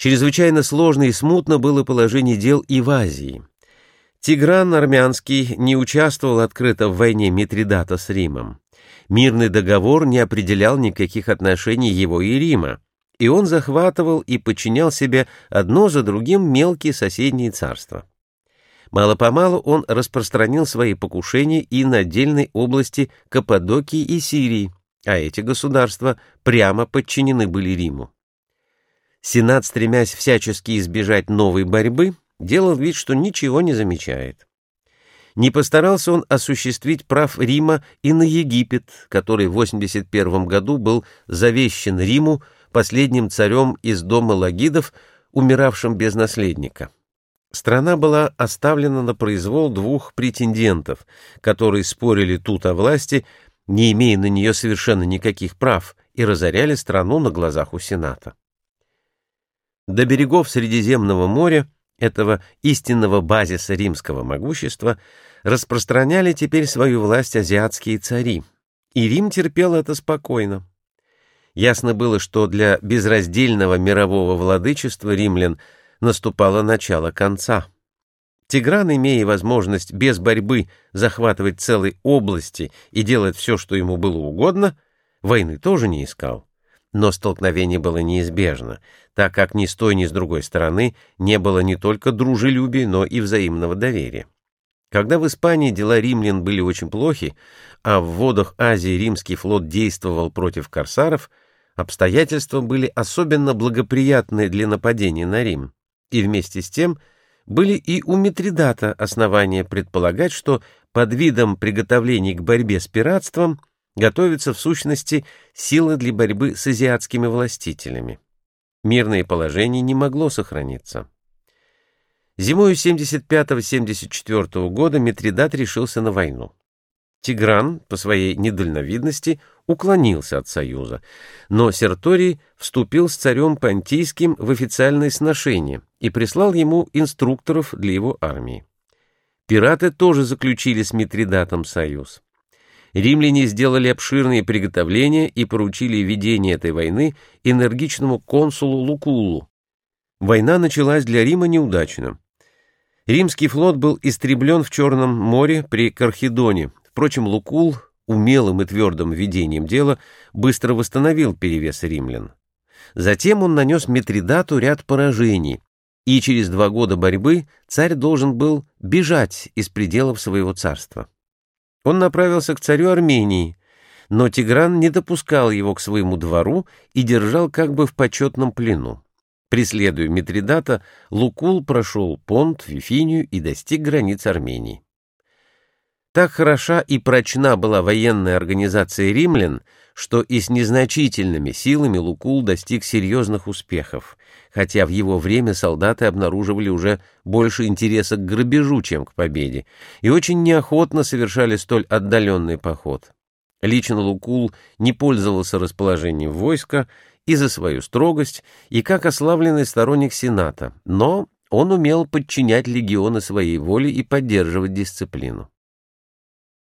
Чрезвычайно сложно и смутно было положение дел и в Азии. Тигран Армянский не участвовал открыто в войне Митридата с Римом. Мирный договор не определял никаких отношений его и Рима, и он захватывал и подчинял себе одно за другим мелкие соседние царства. Мало-помалу он распространил свои покушения и на отдельной области Каппадокии и Сирии, а эти государства прямо подчинены были Риму. Сенат, стремясь всячески избежать новой борьбы, делал вид, что ничего не замечает. Не постарался он осуществить прав Рима и на Египет, который в 81 году был завещен Риму последним царем из дома Лагидов, умиравшим без наследника. Страна была оставлена на произвол двух претендентов, которые спорили тут о власти, не имея на нее совершенно никаких прав, и разоряли страну на глазах у Сената. До берегов Средиземного моря, этого истинного базиса римского могущества, распространяли теперь свою власть азиатские цари, и Рим терпел это спокойно. Ясно было, что для безраздельного мирового владычества римлян – наступало начало конца. Тигран, имея возможность без борьбы захватывать целые области и делать все, что ему было угодно, войны тоже не искал. Но столкновение было неизбежно, так как ни с той, ни с другой стороны не было не только дружелюбия, но и взаимного доверия. Когда в Испании дела римлян были очень плохи, а в водах Азии римский флот действовал против корсаров, обстоятельства были особенно благоприятны для нападения на Рим и вместе с тем были и у Митридата основания предполагать, что под видом приготовлений к борьбе с пиратством готовятся в сущности силы для борьбы с азиатскими властителями. Мирное положение не могло сохраниться. Зимою 75-74 года Митридат решился на войну. Тигран, по своей недальновидности, уклонился от союза, но Серторий вступил с царем Понтийским в официальные сношения и прислал ему инструкторов для его армии. Пираты тоже заключили с Митридатом союз. Римляне сделали обширные приготовления и поручили ведение этой войны энергичному консулу Лукулу. Война началась для Рима неудачно. Римский флот был истреблен в Черном море при Кархидоне, Впрочем, Лукул умелым и твердым ведением дела быстро восстановил перевес римлян. Затем он нанес Митридату ряд поражений, и через два года борьбы царь должен был бежать из пределов своего царства. Он направился к царю Армении, но Тигран не допускал его к своему двору и держал как бы в почетном плену. Преследуя Митридата, Лукул прошел Понт, Вифинию и достиг границ Армении. Так хороша и прочна была военная организация римлян, что и с незначительными силами Лукул достиг серьезных успехов, хотя в его время солдаты обнаруживали уже больше интереса к грабежу, чем к победе, и очень неохотно совершали столь отдаленный поход. Лично Лукул не пользовался расположением войска и за свою строгость, и как ославленный сторонник Сената, но он умел подчинять легионы своей воле и поддерживать дисциплину.